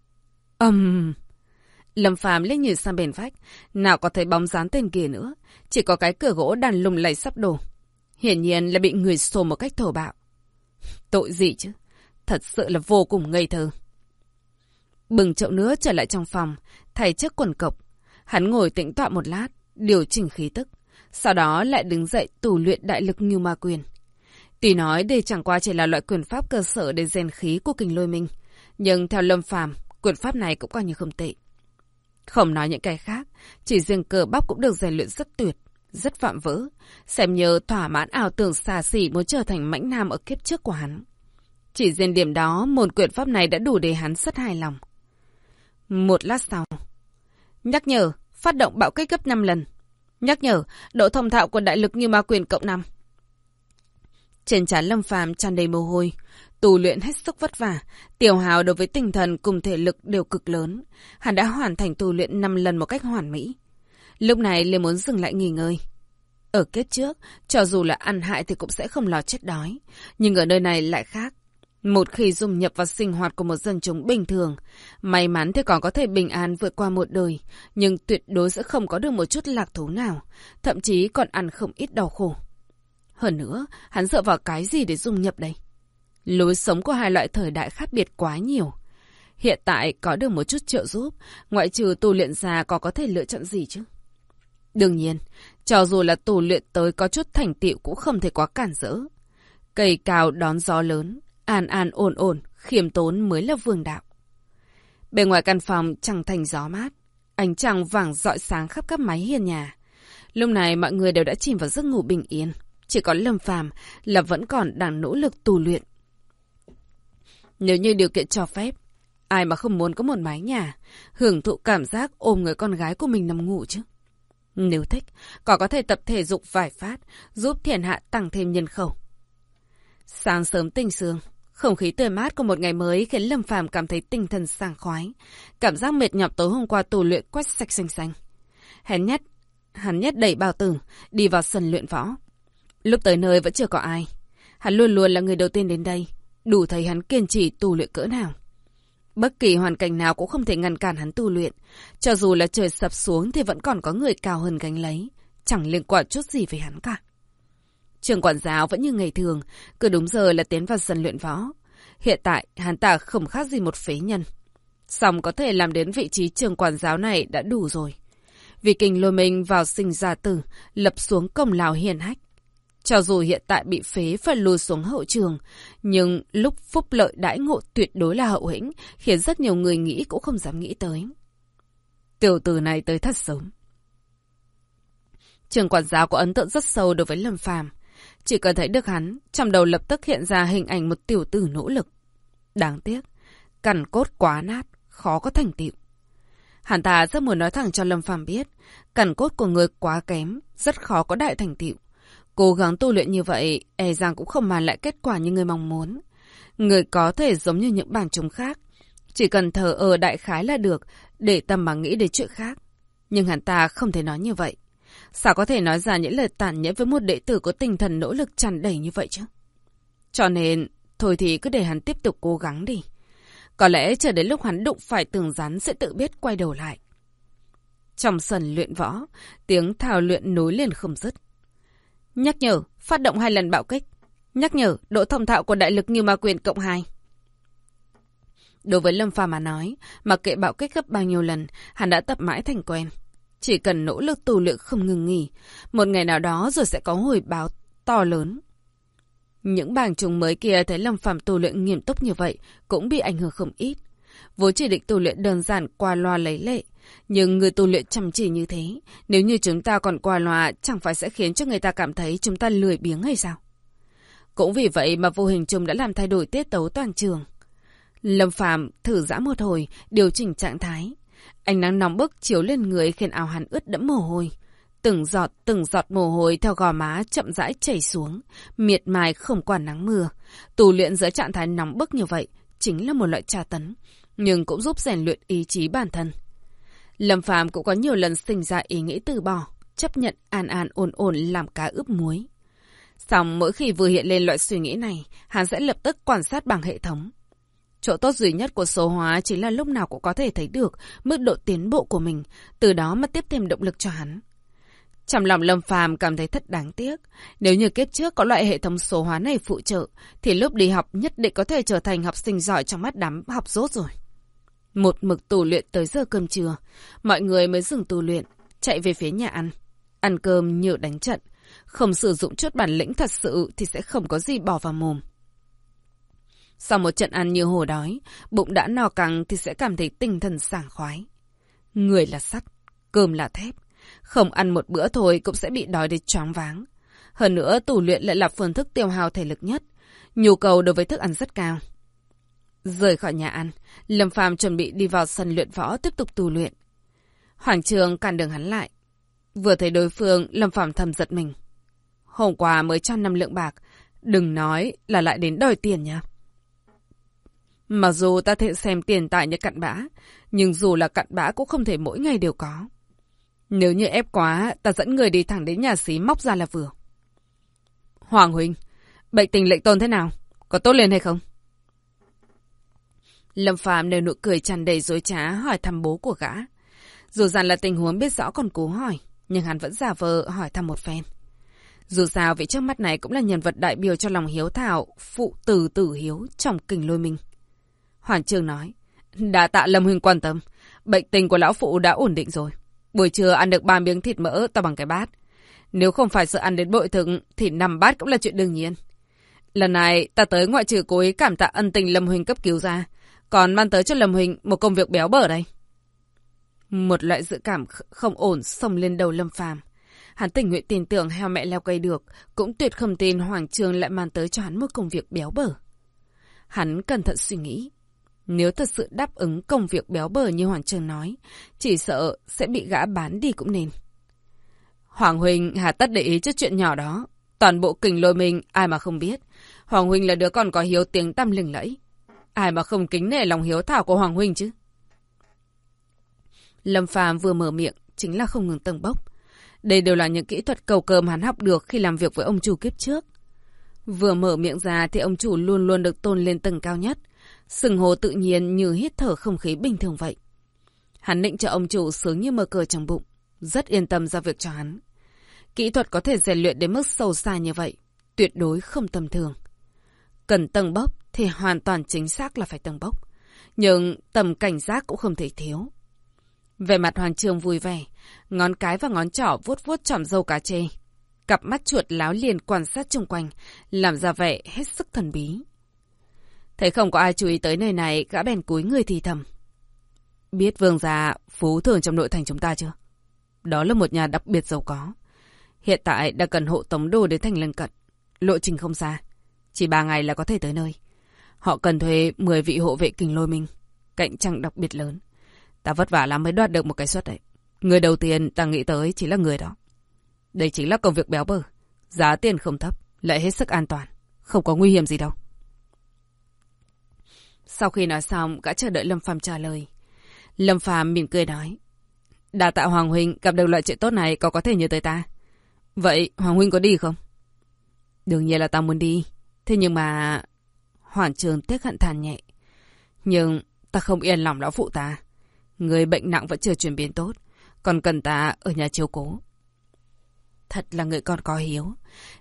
Âm... Um. Lâm Phàm liếc nhìn sang bên vách, nào có thấy bóng dáng tên kia nữa, chỉ có cái cửa gỗ đàn lùng lầy sắp đổ. Hiển nhiên là bị người xô một cách thổ bạo. Tội gì chứ? Thật sự là vô cùng ngây thơ. Bừng chậu nữa trở lại trong phòng, thay chiếc quần cộc. Hắn ngồi tĩnh tọa một lát, điều chỉnh khí tức. Sau đó lại đứng dậy tù luyện đại lực như ma quyền. Tuy nói đây chẳng qua chỉ là loại quyền pháp cơ sở để rèn khí của kình lôi minh. Nhưng theo lâm phàm, quyền pháp này cũng coi như không tệ. Không nói những cái khác, chỉ riêng cờ bắp cũng được rèn luyện rất tuyệt, rất vạm vỡ. Xem như thỏa mãn ảo tưởng xa xỉ muốn trở thành mãnh nam ở kiếp trước của hắn. Chỉ riêng điểm đó, một quyển pháp này đã đủ để hắn rất hài lòng. Một lát sau. Nhắc nhở, phát động bạo kích gấp 5 lần. Nhắc nhở, độ thông thạo của đại lực như ma quyền cộng 5. Trên trán lâm phàm tràn đầy mồ hôi. tu luyện hết sức vất vả, tiểu hào đối với tinh thần cùng thể lực đều cực lớn. Hắn đã hoàn thành tu luyện 5 lần một cách hoàn mỹ. Lúc này liền muốn dừng lại nghỉ ngơi. Ở kết trước, cho dù là ăn hại thì cũng sẽ không lo chết đói. Nhưng ở nơi này lại khác. Một khi dung nhập vào sinh hoạt của một dân chúng bình thường, may mắn thì còn có thể bình an vượt qua một đời, nhưng tuyệt đối sẽ không có được một chút lạc thú nào, thậm chí còn ăn không ít đau khổ. Hơn nữa, hắn dựa vào cái gì để dung nhập đây? Lối sống của hai loại thời đại khác biệt quá nhiều. Hiện tại có được một chút trợ giúp, ngoại trừ tu luyện già có có thể lựa chọn gì chứ? Đương nhiên, cho dù là tu luyện tới có chút thành tựu cũng không thể quá cản rỡ. Cây cao đón gió lớn, an an ổn ổn, khiêm tốn mới là vương đạo. Bên ngoài căn phòng chẳng thành gió mát, ánh trăng vàng rọi sáng khắp các mái hiên nhà. Lúc này mọi người đều đã chìm vào giấc ngủ bình yên, chỉ có Lâm Phàm là vẫn còn đang nỗ lực tu luyện. Nếu như điều kiện cho phép, ai mà không muốn có một mái nhà, hưởng thụ cảm giác ôm người con gái của mình nằm ngủ chứ. Nếu thích, còn có thể tập thể dục vài phát, giúp thiền hạ tăng thêm nhân khẩu. Sáng sớm tinh sương, không khí tươi mát của một ngày mới khiến Lâm Phàm cảm thấy tinh thần sảng khoái. Cảm giác mệt nhọc tối hôm qua tù luyện quét sạch xanh xanh. Hắn nhất, hắn nhất đẩy bao tử, đi vào sân luyện võ. Lúc tới nơi vẫn chưa có ai. Hắn luôn luôn là người đầu tiên đến đây, đủ thấy hắn kiên trì tu luyện cỡ nào. Bất kỳ hoàn cảnh nào cũng không thể ngăn cản hắn tu luyện. Cho dù là trời sập xuống thì vẫn còn có người cao hơn gánh lấy. Chẳng liên quan chút gì với hắn cả. Trường quản giáo vẫn như ngày thường, cứ đúng giờ là tiến vào sân luyện võ. Hiện tại, hắn ta không khác gì một phế nhân. Xong có thể làm đến vị trí trường quản giáo này đã đủ rồi. Vì kinh lôi mình vào sinh ra tử, lập xuống công lao hiền hách. Cho dù hiện tại bị phế phải lùi xuống hậu trường, nhưng lúc phúc lợi đãi ngộ tuyệt đối là hậu hĩnh, khiến rất nhiều người nghĩ cũng không dám nghĩ tới. Tiểu tử này tới thật sớm. Trường quản giáo có ấn tượng rất sâu đối với Lâm Phàm chỉ cần thấy được hắn, trong đầu lập tức hiện ra hình ảnh một tiểu tử nỗ lực. Đáng tiếc, cằn cốt quá nát, khó có thành tựu. Hắn ta rất muốn nói thẳng cho Lâm Phàm biết, cằn cốt của người quá kém, rất khó có đại thành tựu. Cố gắng tu luyện như vậy, e rằng cũng không mang lại kết quả như người mong muốn. Người có thể giống như những bản chúng khác. Chỉ cần thờ ở đại khái là được, để tâm mà nghĩ đến chuyện khác. Nhưng hắn ta không thể nói như vậy. Sao có thể nói ra những lời tàn nhẫn với một đệ tử có tinh thần nỗ lực tràn đầy như vậy chứ? Cho nên, thôi thì cứ để hắn tiếp tục cố gắng đi. Có lẽ chờ đến lúc hắn đụng phải tường rắn sẽ tự biết quay đầu lại. Trong sân luyện võ, tiếng thảo luyện nối liền không dứt. Nhắc nhở, phát động hai lần bạo kích. Nhắc nhở, độ thông thạo của đại lực như ma quyền cộng 2. Đối với Lâm Phàm mà nói, mặc kệ bạo kích gấp bao nhiêu lần, hắn đã tập mãi thành quen. Chỉ cần nỗ lực tu luyện không ngừng nghỉ, một ngày nào đó rồi sẽ có hồi báo to lớn. Những bảng trùng mới kia thấy Lâm phạm tu luyện nghiêm túc như vậy cũng bị ảnh hưởng không ít. Vốn chỉ định tu luyện đơn giản qua loa lấy lệ, nhưng người tu luyện chăm chỉ như thế, nếu như chúng ta còn qua loa, chẳng phải sẽ khiến cho người ta cảm thấy chúng ta lười biếng hay sao? Cũng vì vậy mà vô hình chung đã làm thay đổi tiết tấu toàn trường. Lâm Phàm thử giã một hồi, điều chỉnh trạng thái. Ánh nắng nóng bức chiếu lên người khiến áo hắn ướt đẫm mồ hôi. Từng giọt, từng giọt mồ hôi theo gò má chậm rãi chảy xuống, miệt mài không quản nắng mưa. Tù luyện dưới trạng thái nóng bức như vậy chính là một loại tra tấn, nhưng cũng giúp rèn luyện ý chí bản thân. Lâm Phàm cũng có nhiều lần sinh ra ý nghĩ từ bỏ, chấp nhận an an ổn ổn làm cá ướp muối. Xong mỗi khi vừa hiện lên loại suy nghĩ này, hắn sẽ lập tức quan sát bằng hệ thống. Chỗ tốt duy nhất của số hóa chính là lúc nào cũng có thể thấy được mức độ tiến bộ của mình, từ đó mà tiếp thêm động lực cho hắn. Trong lòng Lâm Phàm cảm thấy thật đáng tiếc. Nếu như kiếp trước có loại hệ thống số hóa này phụ trợ, thì lúc đi học nhất định có thể trở thành học sinh giỏi trong mắt đám học rốt rồi. Một mực tù luyện tới giờ cơm trưa, mọi người mới dừng tù luyện, chạy về phía nhà ăn. Ăn cơm như đánh trận, không sử dụng chút bản lĩnh thật sự thì sẽ không có gì bỏ vào mồm. Sau một trận ăn như hồ đói, bụng đã no căng thì sẽ cảm thấy tinh thần sảng khoái. Người là sắt, cơm là thép. Không ăn một bữa thôi cũng sẽ bị đói đến choáng váng. Hơn nữa, tủ luyện lại là phương thức tiêu hao thể lực nhất. Nhu cầu đối với thức ăn rất cao. Rời khỏi nhà ăn, Lâm Phàm chuẩn bị đi vào sân luyện võ tiếp tục tu luyện. Hoàng Trường cản đường hắn lại. Vừa thấy đối phương, Lâm Phàm thầm giật mình. Hôm qua mới cho năm lượng bạc, đừng nói là lại đến đòi tiền nha. Mặc dù ta thể xem tiền tài như cặn bã, nhưng dù là cặn bã cũng không thể mỗi ngày đều có. Nếu như ép quá, ta dẫn người đi thẳng đến nhà xí móc ra là vừa. Hoàng Huynh, bệnh tình lệnh tôn thế nào? Có tốt lên hay không? Lâm Phạm nở nụ cười tràn đầy dối trá hỏi thăm bố của gã. Dù rằng là tình huống biết rõ còn cố hỏi, nhưng hắn vẫn giả vờ hỏi thăm một phen. Dù sao vị trước mắt này cũng là nhân vật đại biểu cho lòng hiếu thảo, phụ tử tử hiếu trong kình lôi minh. Hoàng Trương nói, đã tạ Lâm Huynh quan tâm, bệnh tình của lão phụ đã ổn định rồi. Buổi trưa ăn được ba miếng thịt mỡ to bằng cái bát. Nếu không phải sợ ăn đến bội thực thì nằm bát cũng là chuyện đương nhiên. Lần này ta tới ngoại trừ cố ý cảm tạ ân tình Lâm Huynh cấp cứu ra, còn mang tới cho Lâm Huynh một công việc béo bở đây. Một loại dự cảm không ổn xông lên đầu Lâm Phàm. Hắn tình nguyện tin tưởng heo mẹ leo cây được, cũng tuyệt không tin Hoàng Trương lại mang tới cho hắn một công việc béo bở. Hắn cẩn thận suy nghĩ. Nếu thật sự đáp ứng công việc béo bở như Hoàng Trường nói, chỉ sợ sẽ bị gã bán đi cũng nên. Hoàng Huynh hà tất để ý cho chuyện nhỏ đó. Toàn bộ kình lôi mình ai mà không biết. Hoàng Huynh là đứa còn có hiếu tiếng tăm lừng lẫy. Ai mà không kính nể lòng hiếu thảo của Hoàng Huynh chứ? Lâm Phàm vừa mở miệng, chính là không ngừng tầng bốc. Đây đều là những kỹ thuật cầu cơm hắn học được khi làm việc với ông chủ kiếp trước. Vừa mở miệng ra thì ông chủ luôn luôn được tôn lên tầng cao nhất. Sừng hồ tự nhiên như hít thở không khí bình thường vậy. Hắn định cho ông chủ sướng như mơ cờ trong bụng. Rất yên tâm ra việc cho hắn. Kỹ thuật có thể rèn luyện đến mức sâu xa như vậy. Tuyệt đối không tầm thường. Cần tầng bốc thì hoàn toàn chính xác là phải tầng bốc. Nhưng tầm cảnh giác cũng không thể thiếu. Về mặt Hoàng Trường vui vẻ, ngón cái và ngón trỏ vuốt vuốt trọm dâu cá chê. Cặp mắt chuột láo liền quan sát chung quanh, làm ra vẻ hết sức thần bí. Thấy không có ai chú ý tới nơi này, gã bèn cúi người thì thầm. Biết vương gia phú thường trong nội thành chúng ta chưa? Đó là một nhà đặc biệt giàu có. Hiện tại đã cần hộ tống đồ đến thành lân cận. Lộ trình không xa. Chỉ ba ngày là có thể tới nơi. Họ cần thuê 10 vị hộ vệ kình lôi minh. Cạnh tranh đặc biệt lớn. Ta vất vả lắm mới đoạt được một cái suất đấy. Người đầu tiên ta nghĩ tới chỉ là người đó. Đây chính là công việc béo bở. Giá tiền không thấp, lại hết sức an toàn. Không có nguy hiểm gì đâu. Sau khi nói xong, gã chờ đợi Lâm Phàm trả lời. Lâm Phàm mỉm cười nói. Đà tạ Hoàng Huynh gặp được loại chuyện tốt này có có thể nhớ tới ta. Vậy Hoàng Huynh có đi không? Đương nhiên là ta muốn đi. Thế nhưng mà... Hoàn trường tiếc hận than nhẹ. Nhưng ta không yên lòng lão phụ ta. Người bệnh nặng vẫn chưa chuyển biến tốt, còn cần ta ở nhà chiếu cố. Thật là người con có hiếu.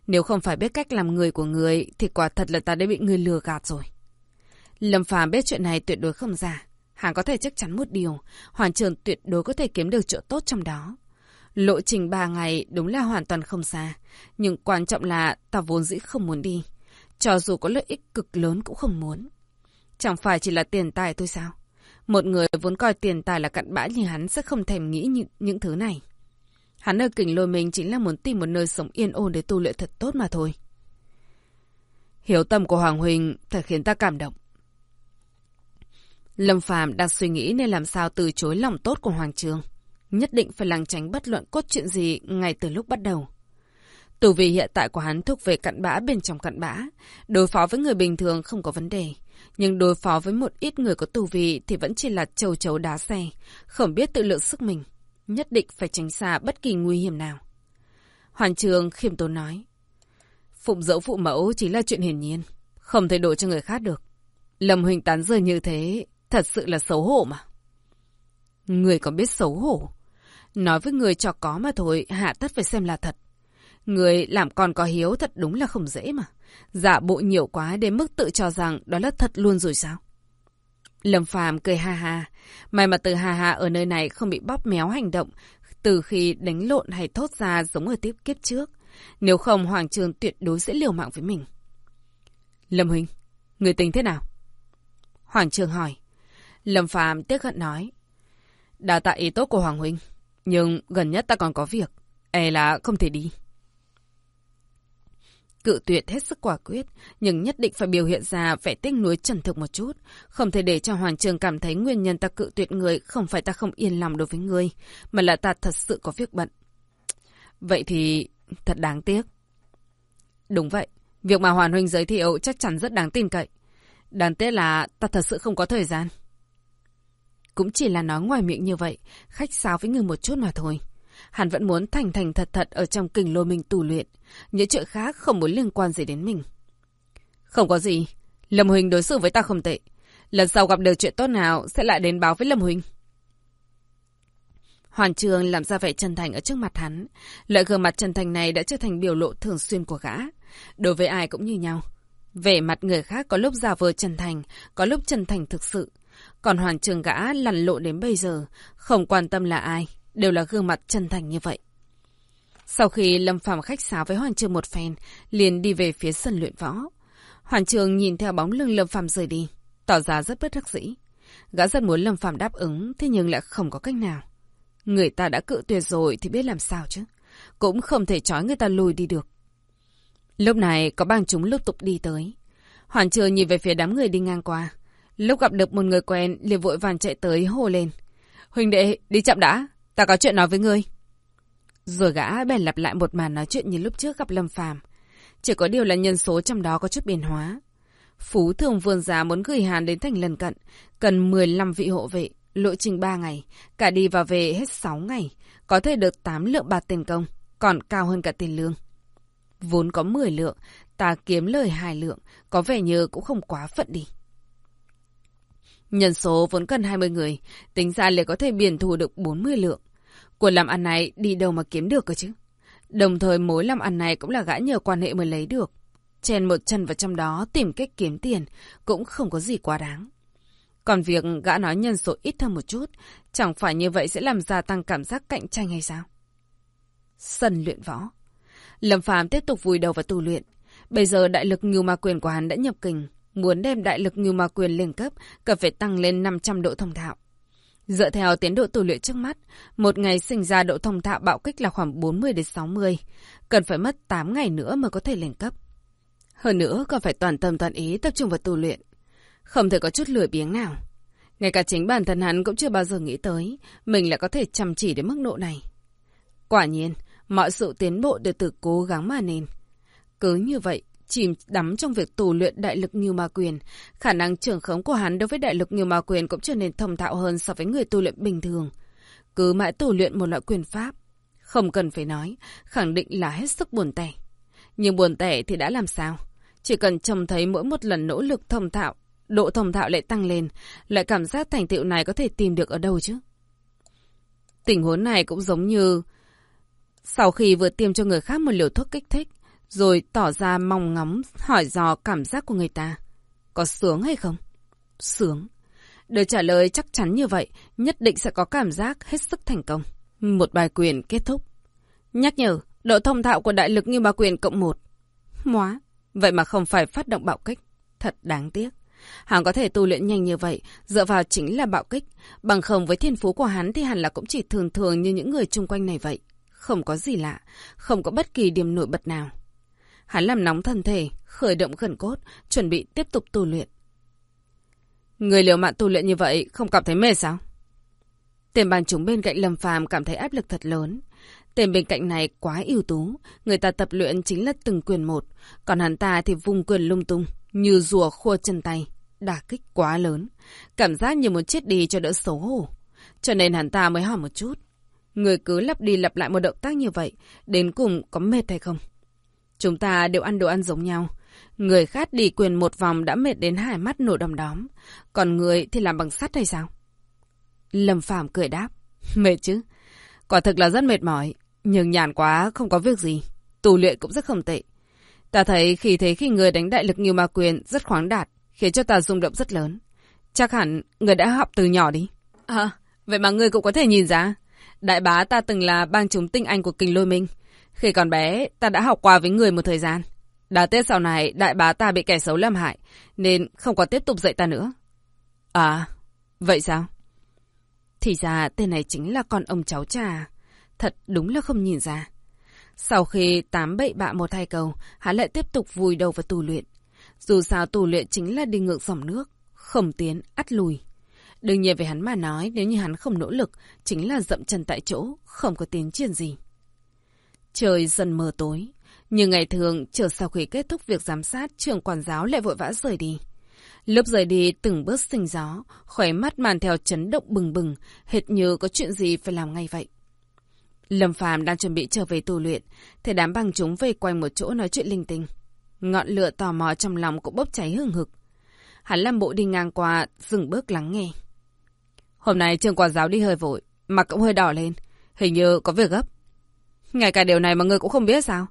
Nếu không phải biết cách làm người của người, thì quả thật là ta đã bị người lừa gạt rồi. Lâm Phàm biết chuyện này tuyệt đối không giả. Hắn có thể chắc chắn một điều, Hoàn Trường tuyệt đối có thể kiếm được chỗ tốt trong đó. Lộ trình ba ngày đúng là hoàn toàn không xa, nhưng quan trọng là ta vốn dĩ không muốn đi. Cho dù có lợi ích cực lớn cũng không muốn. Chẳng phải chỉ là tiền tài thôi sao? Một người vốn coi tiền tài là cặn bã như hắn sẽ không thèm nghĩ những, những thứ này. Hắn ở kình lôi mình chính là muốn tìm một nơi sống yên ổn để tu luyện thật tốt mà thôi. Hiểu tâm của Hoàng Huỳnh thật khiến ta cảm động. Lâm Phàm đang suy nghĩ nên làm sao từ chối lòng tốt của Hoàng Trường. Nhất định phải làng tránh bất luận cốt chuyện gì ngay từ lúc bắt đầu. Tù vì hiện tại của hắn thuộc về cặn bã bên trong cặn bã. Đối phó với người bình thường không có vấn đề. Nhưng đối phó với một ít người có tù vị thì vẫn chỉ là trầu trầu đá xe, không biết tự lượng sức mình. Nhất định phải tránh xa bất kỳ nguy hiểm nào. Hoàn trường khiêm tốn nói. Phụng dẫu phụ mẫu chỉ là chuyện hiển nhiên, không thể đổ cho người khác được. Lâm Huỳnh tán rơi như thế, thật sự là xấu hổ mà. Người còn biết xấu hổ. Nói với người cho có mà thôi, hạ tất phải xem là thật. Người làm con có hiếu thật đúng là không dễ mà. Giả bộ nhiều quá đến mức tự cho rằng đó là thật luôn rồi sao? Lâm Phàm cười ha ha. May mà từ ha ha ở nơi này không bị bóp méo hành động từ khi đánh lộn hay thốt ra giống ở tiếp kiếp trước. Nếu không Hoàng Trường tuyệt đối sẽ liều mạng với mình. Lâm Huynh, người tình thế nào? Hoàng Trường hỏi. Lâm Phàm tiếc hận nói. Đã tạ ý tốt của Hoàng Huynh. Nhưng gần nhất ta còn có việc. E là không thể đi. Cự tuyệt hết sức quả quyết, nhưng nhất định phải biểu hiện ra vẻ tiếc nuối trần thực một chút. Không thể để cho Hoàng Trường cảm thấy nguyên nhân ta cự tuyệt người không phải ta không yên lòng đối với người, mà là ta thật sự có việc bận. Vậy thì thật đáng tiếc. Đúng vậy, việc mà Hoàn Huynh giới thiệu chắc chắn rất đáng tin cậy. Đáng tiếc là ta thật sự không có thời gian. Cũng chỉ là nói ngoài miệng như vậy, khách sáo với người một chút mà thôi. Hắn vẫn muốn thành thành thật thật ở trong kình lôi mình tù luyện. Những chuyện khác không muốn liên quan gì đến mình. Không có gì. Lâm Huỳnh đối xử với ta không tệ. Lần sau gặp được chuyện tốt nào sẽ lại đến báo với Lâm Huỳnh. Hoàn Trường làm ra vẻ chân thành ở trước mặt hắn. Loại gương mặt chân thành này đã trở thành biểu lộ thường xuyên của gã. Đối với ai cũng như nhau. Vẻ mặt người khác có lúc giả vờ chân thành, có lúc chân thành thực sự. Còn Hoàn Trường gã lăn lộn đến bây giờ, không quan tâm là ai, đều là gương mặt chân thành như vậy. Sau khi Lâm Phạm khách sáo với Hoàn Trường một phen, liền đi về phía sân luyện võ. Hoàn Trường nhìn theo bóng lưng Lâm Phạm rời đi, tỏ ra rất bất đắc dĩ. Gã rất muốn Lâm Phạm đáp ứng, thế nhưng lại không có cách nào. Người ta đã cự tuyệt rồi thì biết làm sao chứ. Cũng không thể trói người ta lùi đi được. Lúc này có bang chúng lúc tục đi tới. Hoàn Trường nhìn về phía đám người đi ngang qua. Lúc gặp được một người quen, liền vội vàng chạy tới hô lên. Huỳnh đệ, đi chậm đã, ta có chuyện nói với ngươi. Rồi gã bèn lặp lại một màn nói chuyện như lúc trước gặp Lâm Phàm. Chỉ có điều là nhân số trong đó có chút biến hóa. Phú thường vườn giá muốn gửi hàn đến thành lần cận, cần 15 vị hộ vệ, lộ trình 3 ngày, cả đi và về hết 6 ngày, có thể được 8 lượng bạc tiền công, còn cao hơn cả tiền lương. Vốn có 10 lượng, ta kiếm lời hai lượng, có vẻ như cũng không quá phận đi. Nhân số vốn cần 20 người, tính ra lại có thể biển thù được 40 lượng. Của làm ăn này đi đâu mà kiếm được cơ chứ? Đồng thời mối làm ăn này cũng là gã nhờ quan hệ mới lấy được. Chèn một chân vào trong đó tìm cách kiếm tiền cũng không có gì quá đáng. Còn việc gã nói nhân số ít hơn một chút, chẳng phải như vậy sẽ làm gia tăng cảm giác cạnh tranh hay sao? Sân luyện võ. Lâm Phàm tiếp tục vùi đầu vào tu luyện. Bây giờ đại lực ngưu ma quyền của hắn đã nhập kình. Muốn đem đại lực ngưu ma quyền lên cấp, cần phải tăng lên 500 độ thông thạo. Dựa theo tiến độ tu luyện trước mắt, một ngày sinh ra độ thông thạo bạo kích là khoảng 40 đến 60. Cần phải mất 8 ngày nữa mới có thể lên cấp. Hơn nữa còn phải toàn tâm toàn ý tập trung vào tu luyện. Không thể có chút lười biếng nào. Ngay cả chính bản thân hắn cũng chưa bao giờ nghĩ tới mình lại có thể chăm chỉ đến mức độ này. Quả nhiên, mọi sự tiến bộ đều từ cố gắng mà nên. Cứ như vậy, chìm đắm trong việc tù luyện đại lực như ma quyền, khả năng trưởng khống của hắn đối với đại lực như ma quyền cũng trở nên thông thạo hơn so với người tu luyện bình thường. Cứ mãi tù luyện một loại quyền pháp, không cần phải nói, khẳng định là hết sức buồn tẻ. Nhưng buồn tẻ thì đã làm sao? Chỉ cần trông thấy mỗi một lần nỗ lực thông thạo, độ thông thạo lại tăng lên, lại cảm giác thành tựu này có thể tìm được ở đâu chứ? Tình huống này cũng giống như sau khi vừa tiêm cho người khác một liều thuốc kích thích, rồi tỏ ra mong ngóng hỏi dò cảm giác của người ta. Có sướng hay không? Sướng. Được trả lời chắc chắn như vậy, nhất định sẽ có cảm giác hết sức thành công. Một bài quyền kết thúc. Nhắc nhở, độ thông thạo của đại lực như ba quyền cộng một. Móa, vậy mà không phải phát động bạo kích. Thật đáng tiếc. Hắn có thể tu luyện nhanh như vậy, dựa vào chính là bạo kích. Bằng không với thiên phú của hắn thì hẳn là cũng chỉ thường thường như những người chung quanh này vậy. Không có gì lạ, không có bất kỳ điểm nổi bật nào. Hắn làm nóng thân thể, khởi động khẩn cốt, chuẩn bị tiếp tục tu luyện. Người liều mạng tu luyện như vậy không cảm thấy mệt sao? Tiền bàn chúng bên cạnh Lâm Phàm cảm thấy áp lực thật lớn. Tên bên cạnh này quá ưu tú, người ta tập luyện chính là từng quyền một, còn hắn ta thì vùng quyền lung tung, như rùa khua chân tay, đả kích quá lớn, cảm giác như muốn chết đi cho đỡ xấu hổ. Cho nên hắn ta mới hỏi một chút, người cứ lặp đi lặp lại một động tác như vậy, đến cùng có mệt hay không? Chúng ta đều ăn đồ ăn giống nhau. Người khác đi quyền một vòng đã mệt đến hai mắt nổ đom đóm. Còn người thì làm bằng sắt hay sao? Lâm phạm cười đáp. Mệt chứ. Quả thực là rất mệt mỏi. Nhưng nhàn quá, không có việc gì. Tù luyện cũng rất không tệ. Ta thấy khi thấy khi người đánh đại lực như ma quyền rất khoáng đạt, khiến cho ta rung động rất lớn. Chắc hẳn người đã học từ nhỏ đi. À, vậy mà người cũng có thể nhìn ra. Đại bá ta từng là bang chúng tinh anh của kình lôi minh. Khi còn bé, ta đã học qua với người một thời gian. Đã tết sau này đại bá ta bị kẻ xấu làm hại, nên không có tiếp tục dạy ta nữa. À, vậy sao? Thì ra tên này chính là con ông cháu cha. Thật đúng là không nhìn ra. Sau khi tám bậy bạ một hai cầu hắn lại tiếp tục vùi đầu vào tù luyện. Dù sao tù luyện chính là đi ngược dòng nước, không tiến, ắt lùi. Đương nhiên về hắn mà nói, nếu như hắn không nỗ lực, chính là dậm chân tại chỗ, không có tiến triển gì. Trời dần mờ tối. Như ngày thường, chờ sau khi kết thúc việc giám sát, trường quản giáo lại vội vã rời đi. Lúc rời đi từng bước sinh gió, khỏe mắt màn theo chấn động bừng bừng, hệt như có chuyện gì phải làm ngay vậy. Lâm Phàm đang chuẩn bị trở về tu luyện, thì đám bằng chúng vây quanh một chỗ nói chuyện linh tinh. Ngọn lửa tò mò trong lòng cũng bốc cháy hừng hực. Hắn làm bộ đi ngang qua, dừng bước lắng nghe. Hôm nay trường quản giáo đi hơi vội, mặt cũng hơi đỏ lên. Hình như có việc gấp. Ngay cả điều này mà ngươi cũng không biết sao?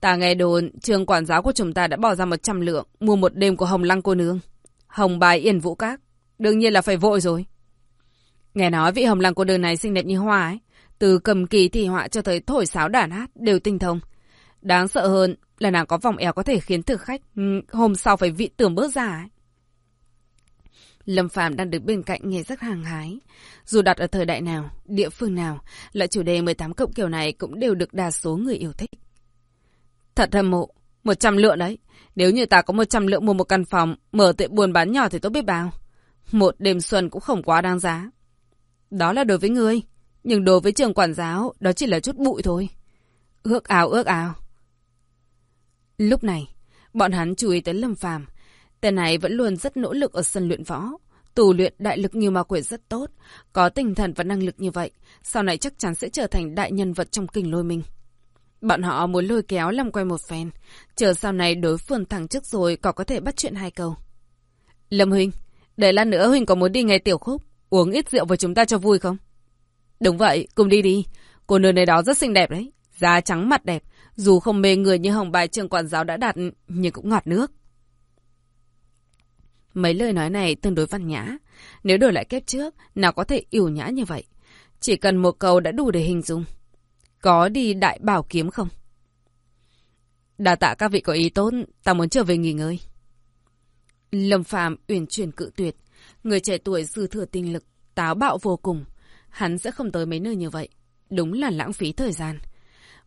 Ta nghe đồn, trường quản giáo của chúng ta đã bỏ ra 100 lượng mua một đêm của Hồng Lăng cô nương. Hồng bài Yên Vũ Các. Đương nhiên là phải vội rồi. Nghe nói vị Hồng Lăng cô nương này xinh đẹp như hoa ấy. Từ cầm kỳ thị họa cho tới thổi sáo đàn hát đều tinh thông. Đáng sợ hơn là nàng có vòng eo có thể khiến thực khách ừ, hôm sau phải vị tưởng bước ra ấy. Lâm Phàm đang đứng bên cạnh nghe rất hàng hái. Dù đặt ở thời đại nào, địa phương nào, loại chủ đề 18 cộng kiểu này cũng đều được đa số người yêu thích. Thật hâm mộ, 100 lượng đấy. Nếu như ta có 100 lượng mua một căn phòng, mở tiệm buôn bán nhỏ thì tốt biết bao. Một đêm xuân cũng không quá đáng giá. Đó là đối với ngươi. Nhưng đối với trường quản giáo, đó chỉ là chút bụi thôi. Ước ảo ước ảo. Lúc này, bọn hắn chú ý tới Lâm Phàm Tên này vẫn luôn rất nỗ lực ở sân luyện võ. Tù luyện đại lực như ma quỷ rất tốt. Có tinh thần và năng lực như vậy, sau này chắc chắn sẽ trở thành đại nhân vật trong kình lôi minh. Bọn họ muốn lôi kéo làm quay một phen. Chờ sau này đối phương thẳng trước rồi có có thể bắt chuyện hai câu. Lâm Huynh, để lát nữa Huynh có muốn đi nghe tiểu khúc, uống ít rượu với chúng ta cho vui không? Đúng vậy, cùng đi đi. Cô nương này đó rất xinh đẹp đấy. Da trắng mặt đẹp. Dù không mê người như hồng bài trường quản giáo đã đạt, nhưng cũng ngọt nước. Mấy lời nói này tương đối văn nhã. Nếu đổi lại kép trước, nào có thể yểu nhã như vậy. Chỉ cần một câu đã đủ để hình dung. Có đi đại bảo kiếm không? Đà tạ các vị có ý tốt, ta muốn trở về nghỉ ngơi. Lâm Phàm uyển chuyển cự tuyệt. Người trẻ tuổi dư thừa tinh lực, táo bạo vô cùng. Hắn sẽ không tới mấy nơi như vậy. Đúng là lãng phí thời gian.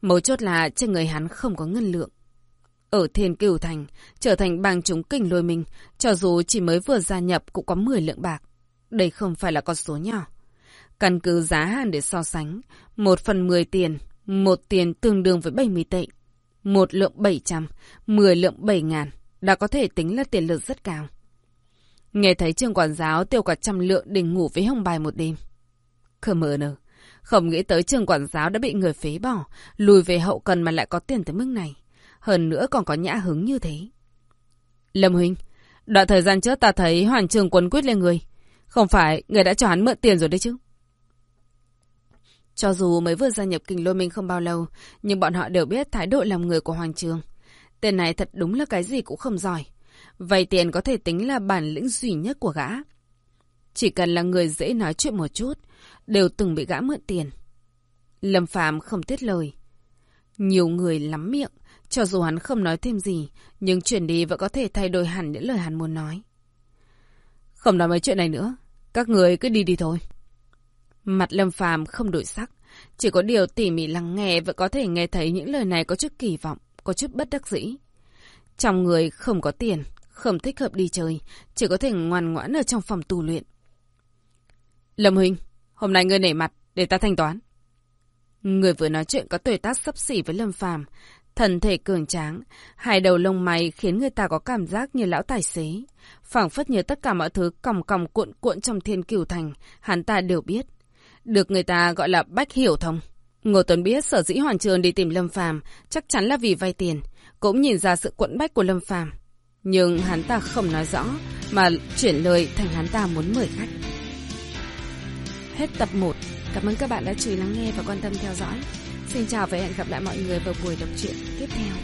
Mấu chốt là trên người hắn không có ngân lượng. Ở Thiên Cửu Thành, trở thành bang chúng kinh lôi mình, cho dù chỉ mới vừa gia nhập cũng có 10 lượng bạc. Đây không phải là con số nhỏ. Căn cứ giá hàng để so sánh, một phần 10 tiền, một tiền tương đương với 70 tệ. Một lượng 700, 10 lượng 7 ngàn, đã có thể tính là tiền lực rất cao. Nghe thấy trường quản giáo tiêu cả trăm lượng để ngủ với hồng bài một đêm. Khờ mờ nờ, không nghĩ tới trường quản giáo đã bị người phế bỏ, lùi về hậu cần mà lại có tiền tới mức này. Hơn nữa còn có nhã hứng như thế. Lâm Huynh, đoạn thời gian trước ta thấy Hoàn Trường quấn quyết lên người. Không phải người đã cho hắn mượn tiền rồi đấy chứ? Cho dù mới vừa gia nhập kinh lôi minh không bao lâu, nhưng bọn họ đều biết thái độ làm người của Hoàng Trường. Tên này thật đúng là cái gì cũng không giỏi. Vay tiền có thể tính là bản lĩnh duy nhất của gã. Chỉ cần là người dễ nói chuyện một chút, đều từng bị gã mượn tiền. Lâm Phàm không tiết lời. Nhiều người lắm miệng, cho dù hắn không nói thêm gì, nhưng chuyển đi vẫn có thể thay đổi hẳn những lời hắn muốn nói. Không nói mấy chuyện này nữa, các người cứ đi đi thôi. Mặt Lâm Phàm không đổi sắc, chỉ có điều tỉ mỉ lắng nghe vẫn có thể nghe thấy những lời này có chút kỳ vọng, có chút bất đắc dĩ. Trong người không có tiền, không thích hợp đi chơi, chỉ có thể ngoan ngoãn ở trong phòng tu luyện. Lâm Huynh, hôm nay ngươi nể mặt, để ta thanh toán. Người vừa nói chuyện có tuổi tác sấp xỉ với Lâm Phàm, thần thể cường tráng, hai đầu lông mày khiến người ta có cảm giác như lão tài xế. phảng phất nhớ tất cả mọi thứ còng còng cuộn cuộn trong thiên cửu thành, hắn ta đều biết. Được người ta gọi là bách hiểu thông. Ngô Tuấn biết sở dĩ Hoàng Trường đi tìm Lâm Phàm chắc chắn là vì vay tiền, cũng nhìn ra sự quẫn bách của Lâm Phàm. Nhưng hắn ta không nói rõ, mà chuyển lời thành hắn ta muốn mời khách. Hết tập 1. Cảm ơn các bạn đã chú ý lắng nghe và quan tâm theo dõi. Xin chào và hẹn gặp lại mọi người vào buổi đọc truyện tiếp theo.